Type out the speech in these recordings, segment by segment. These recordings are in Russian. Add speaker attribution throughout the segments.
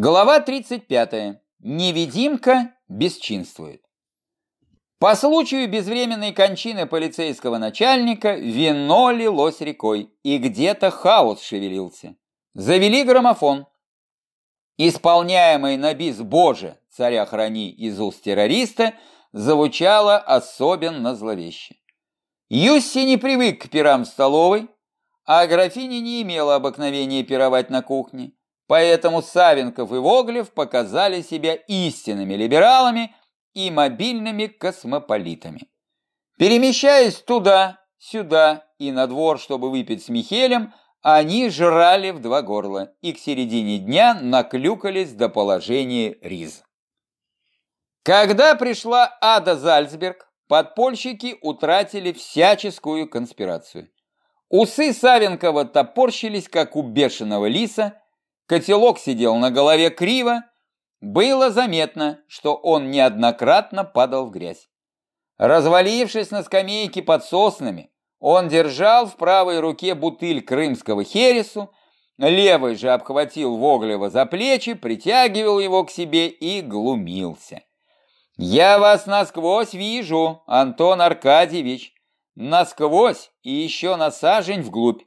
Speaker 1: Глава 35. Невидимка бесчинствует. По случаю безвременной кончины полицейского начальника вино лилось рекой, и где-то хаос шевелился. Завели граммофон. Исполняемый на бис «Боже, царя храни» из уст террориста, звучало особенно зловеще. Юсси не привык к пирам в столовой, а графиня не имела обыкновения пировать на кухне. Поэтому Савенков и Воглев показали себя истинными либералами и мобильными космополитами. Перемещаясь туда, сюда и на двор, чтобы выпить с Михелем, они жрали в два горла и к середине дня наклюкались до положения риз. Когда пришла Ада Зальцберг, подпольщики утратили всяческую конспирацию. Усы Савенкова топорщились, как у бешеного лиса, Котелок сидел на голове криво. Было заметно, что он неоднократно падал в грязь. Развалившись на скамейке под соснами, он держал в правой руке бутыль крымского хересу, левой же обхватил Воглева за плечи, притягивал его к себе и глумился. «Я вас насквозь вижу, Антон Аркадьевич, насквозь и еще на сажень вглубь.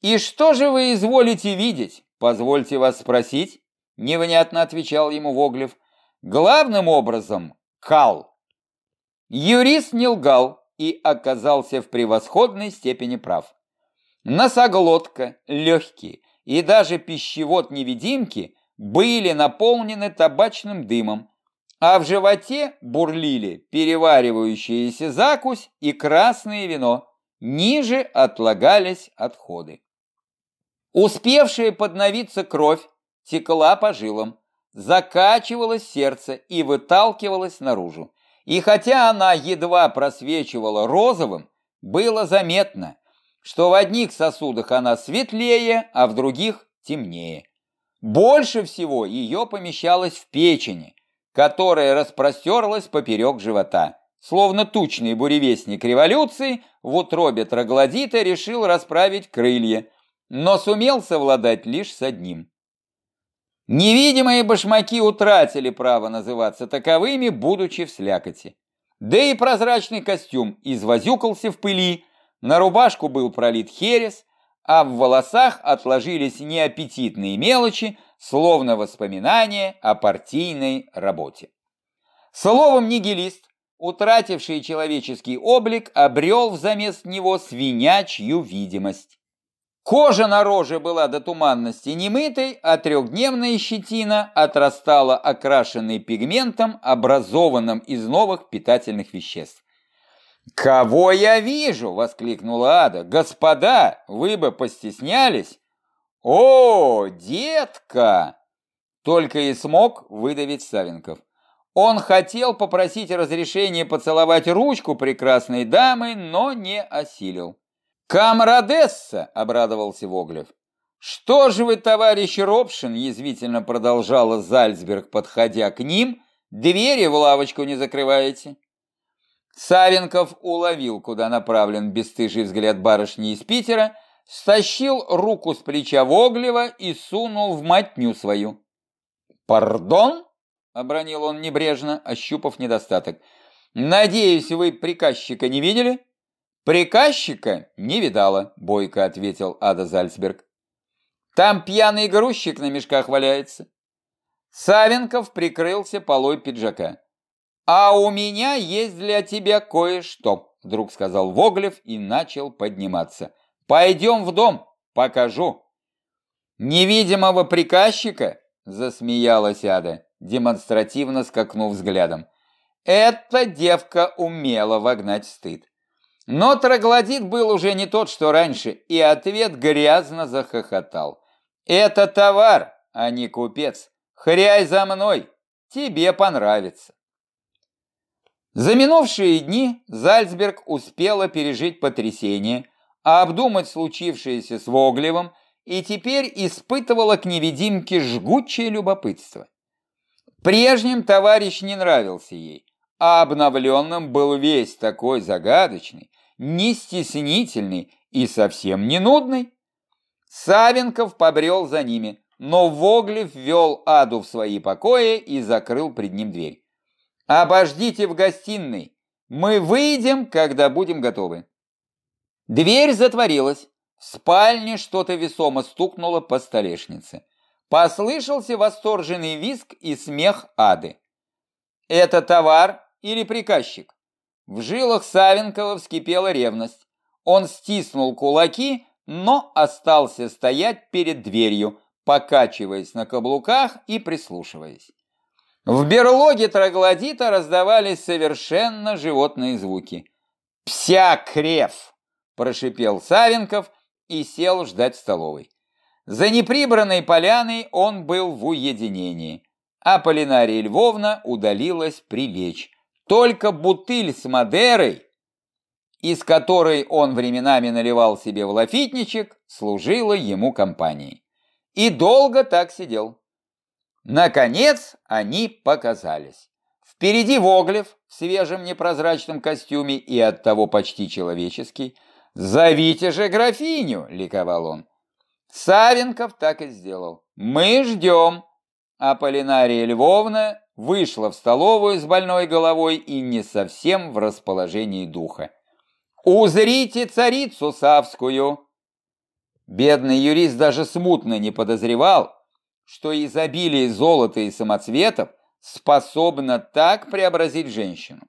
Speaker 1: И что же вы изволите видеть? «Позвольте вас спросить?» – невнятно отвечал ему Воглев. «Главным образом – кал». Юрист не лгал и оказался в превосходной степени прав. Носоглотка, легкие и даже пищевод-невидимки были наполнены табачным дымом, а в животе бурлили переваривающаяся закусь и красное вино. Ниже отлагались отходы. Успевшая подновиться кровь текла по жилам, закачивалось сердце и выталкивалось наружу. И хотя она едва просвечивала розовым, было заметно, что в одних сосудах она светлее, а в других темнее. Больше всего ее помещалось в печени, которая распростерлась поперек живота. Словно тучный буревестник революции, в утробе троглодита решил расправить крылья – но сумел совладать лишь с одним. Невидимые башмаки утратили право называться таковыми, будучи в слякоти. Да и прозрачный костюм извозюкался в пыли, на рубашку был пролит херес, а в волосах отложились неаппетитные мелочи, словно воспоминания о партийной работе. Словом, нигилист, утративший человеческий облик, обрел взамест него свинячью видимость. Кожа на роже была до туманности немытой, а трехдневная щетина отрастала окрашенной пигментом, образованным из новых питательных веществ. «Кого я вижу?» — воскликнула Ада. «Господа, вы бы постеснялись!» «О, детка!» Только и смог выдавить Савенков. Он хотел попросить разрешения поцеловать ручку прекрасной дамы, но не осилил. «Камрадесса!» — обрадовался Воглев. «Что же вы, товарищ Робшин?» — язвительно продолжала Зальцберг, подходя к ним. «Двери в лавочку не закрываете?» Савенков уловил, куда направлен бесстыжий взгляд барышни из Питера, стащил руку с плеча Воглева и сунул в матню свою. «Пардон?» — обронил он небрежно, ощупав недостаток. «Надеюсь, вы приказчика не видели?» «Приказчика не видала», — бойко ответил Ада Зальцберг. «Там пьяный грузчик на мешках валяется». Савенков прикрылся полой пиджака. «А у меня есть для тебя кое-что», — вдруг сказал Воглев и начал подниматься. «Пойдем в дом, покажу». «Невидимого приказчика?» — засмеялась Ада, демонстративно скакнув взглядом. «Эта девка умела вогнать стыд. Но троглодит был уже не тот, что раньше, и ответ грязно захохотал. «Это товар, а не купец. Хряй за мной, тебе понравится». За минувшие дни Зальцберг успела пережить потрясение, а обдумать случившееся с Воглевым и теперь испытывала к невидимке жгучее любопытство. Прежним товарищ не нравился ей, а обновленным был весь такой загадочный, не стеснительный и совсем не нудный. Савенков побрел за ними. но Воглев ввел Аду в свои покои и закрыл пред ним дверь. «Обождите в гостиной, мы выйдем, когда будем готовы». Дверь затворилась. В спальне что-то весомо стукнуло по столешнице. Послышался восторженный визг и смех Ады. «Это товар или приказчик?» В жилах Савенкова вскипела ревность. Он стиснул кулаки, но остался стоять перед дверью, покачиваясь на каблуках и прислушиваясь. В берлоге троглодита раздавались совершенно животные звуки. «Псякрев!» – прошипел Савенков и сел ждать столовой. За неприбранной поляной он был в уединении, а Полинария Львовна удалилась прилечь. Только бутыль с Мадерой, из которой он временами наливал себе в лафитничек, служила ему компанией. И долго так сидел. Наконец они показались. Впереди Воглев в свежем непрозрачном костюме и оттого почти человеческий. «Зовите же графиню!» — ликовал он. Савенков так и сделал. «Мы ждем!» А Полинария Львовна вышла в столовую с больной головой и не совсем в расположении духа. «Узрите царицу Савскую!» Бедный юрист даже смутно не подозревал, что изобилие золота и самоцветов способно так преобразить женщину.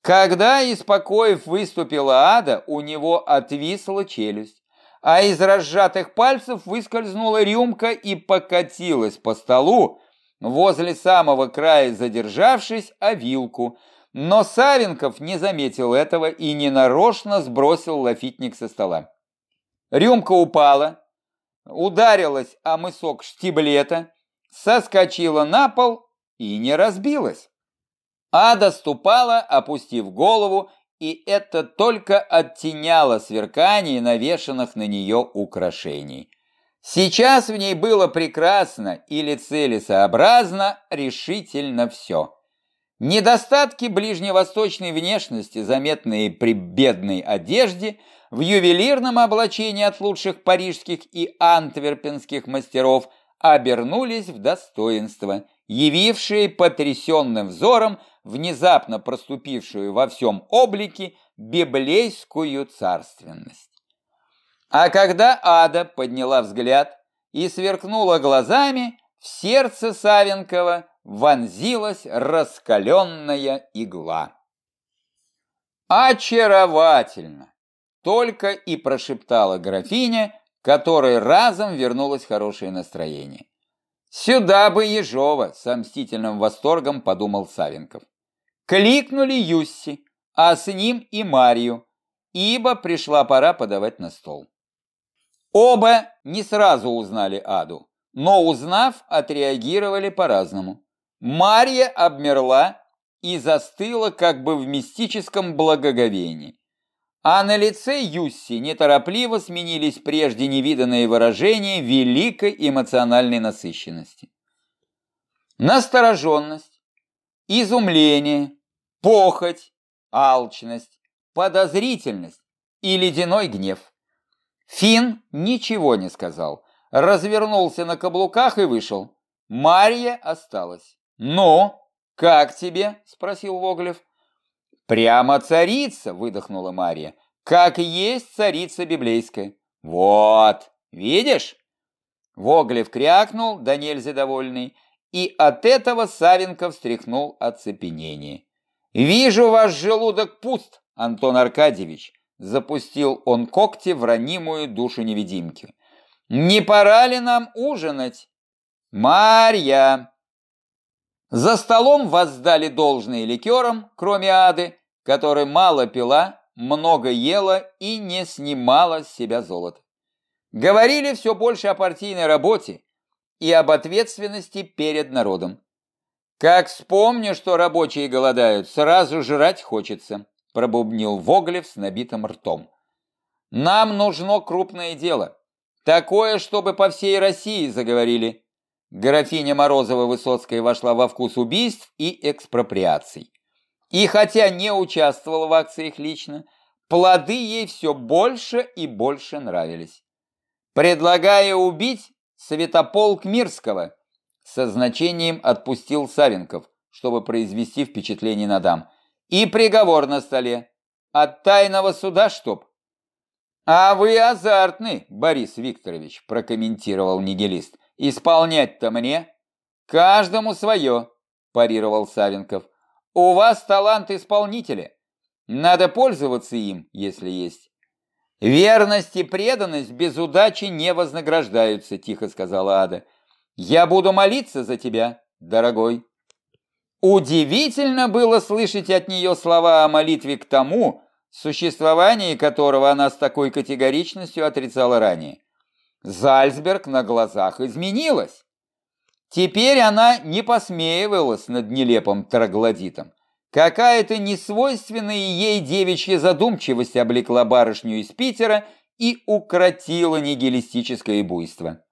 Speaker 1: Когда из покоев выступила ада, у него отвисла челюсть а из разжатых пальцев выскользнула рюмка и покатилась по столу, возле самого края задержавшись о вилку. Но Савенков не заметил этого и ненарочно сбросил лафитник со стола. Рюмка упала, ударилась о мысок штиблета, соскочила на пол и не разбилась. Ада ступала, опустив голову, и это только оттеняло сверкание навешанных на нее украшений. Сейчас в ней было прекрасно или целесообразно решительно все. Недостатки ближневосточной внешности, заметные при бедной одежде, в ювелирном облачении от лучших парижских и антверпенских мастеров, обернулись в достоинство, явившие потрясенным взором внезапно проступившую во всем облике библейскую царственность. А когда Ада подняла взгляд и сверкнула глазами, в сердце Савенкова вонзилась раскаленная игла. «Очаровательно!» — только и прошептала графиня, которой разом вернулось хорошее настроение. «Сюда бы Ежова!» — с мстительным восторгом подумал Савенков. Кликнули Юсси, а с ним и Марию, ибо пришла пора подавать на стол. Оба не сразу узнали Аду, но узнав, отреагировали по-разному. Мария обмерла и застыла как бы в мистическом благоговении. А на лице Юсси неторопливо сменились прежде невиданные выражения великой эмоциональной насыщенности. Настороженность, изумление, похоть, алчность, подозрительность и ледяной гнев. Фин ничего не сказал, развернулся на каблуках и вышел. Марья осталась. «Ну, как тебе?» – спросил Воглев. «Прямо царица!» – выдохнула Марья. «Как есть царица библейская». «Вот, видишь?» Воглев крякнул, да нельзя довольный, и от этого Савенков встряхнул оцепенение. «Вижу, ваш желудок пуст, Антон Аркадьевич», запустил он когти в ранимую душу невидимки. «Не пора ли нам ужинать?» «Марья!» За столом воздали должные ликерам, кроме Ады, которая мало пила, много ела и не снимала с себя золото. Говорили все больше о партийной работе и об ответственности перед народом. «Как вспомню, что рабочие голодают, сразу жрать хочется», пробубнил Воглев с набитым ртом. «Нам нужно крупное дело. Такое, чтобы по всей России заговорили». Графиня Морозова-Высоцкая вошла во вкус убийств и экспроприаций. И хотя не участвовала в акциях лично, плоды ей все больше и больше нравились. Предлагая убить, Святополк Мирского!» Со значением отпустил Савенков, чтобы произвести впечатление на дам. «И приговор на столе. От тайного суда чтоб?» «А вы азартный, Борис Викторович», – прокомментировал нигилист. «Исполнять-то мне?» «Каждому свое», – парировал Савенков. «У вас талант исполнителя. Надо пользоваться им, если есть». «Верность и преданность без удачи не вознаграждаются», – тихо сказала Ада. «Я буду молиться за тебя, дорогой». Удивительно было слышать от нее слова о молитве к тому, существование которого она с такой категоричностью отрицала ранее. Зальцберг на глазах изменилась. Теперь она не посмеивалась над нелепым троглодитом. Какая-то несвойственная ей девичья задумчивость облекла барышню из Питера и укротила нигилистическое буйство.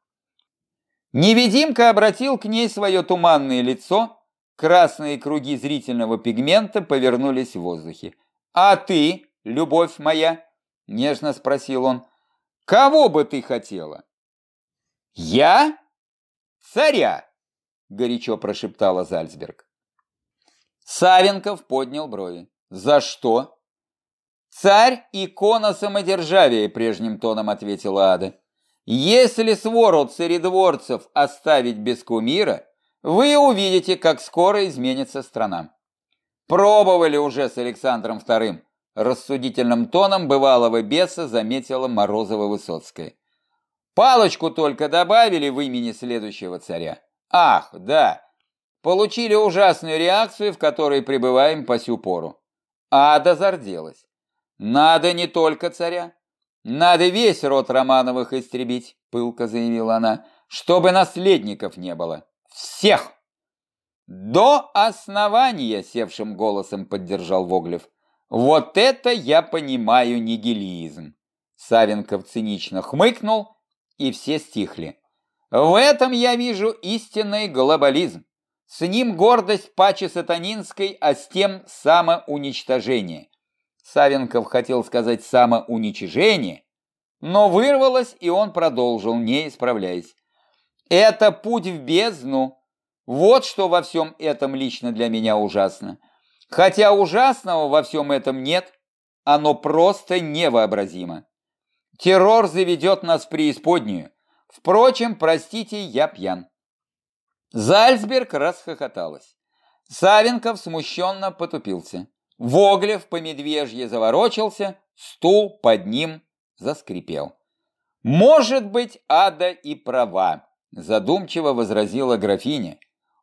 Speaker 1: Невидимка обратил к ней свое туманное лицо, красные круги зрительного пигмента повернулись в воздухе. «А ты, любовь моя?» — нежно спросил он. «Кого бы ты хотела?» «Я? Царя!» — горячо прошептала Зальцберг. Савенков поднял брови. «За что?» «Царь – икона самодержавия», – прежним тоном ответила Ада. «Если свору царедворцев оставить без кумира, вы увидите, как скоро изменится страна». Пробовали уже с Александром II, рассудительным тоном бывалого беса заметила Морозова-Высоцкая. Палочку только добавили в имени следующего царя. Ах, да, получили ужасную реакцию, в которой пребываем по сю пору. Ада зарделась. Надо не только царя. Надо весь род Романовых истребить, пылко заявила она, чтобы наследников не было. Всех! «До основания!» — севшим голосом поддержал Воглев. «Вот это я понимаю нигилизм!» Савенков цинично хмыкнул, и все стихли. «В этом я вижу истинный глобализм. С ним гордость пачи сатанинской, а с тем самоуничтожение». Савенков хотел сказать «самоуничижение», но вырвалось, и он продолжил, не исправляясь. «Это путь в бездну, вот что во всем этом лично для меня ужасно. Хотя ужасного во всем этом нет, оно просто невообразимо. Террор заведет нас в преисподнюю. Впрочем, простите, я пьян. Зальцберг расхохоталась. Савенков смущенно потупился. Воглев по медвежье заворочился, стул под ним заскрипел. «Может быть, ада и права», задумчиво возразила графиня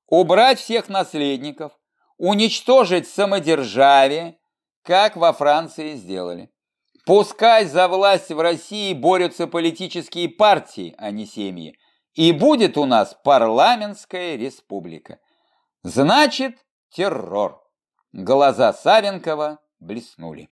Speaker 1: убрать всех наследников, уничтожить самодержавие, как во Франции сделали. Пускай за власть в России борются политические партии, а не семьи, и будет у нас парламентская республика. Значит, террор. Глаза Савенкова блеснули.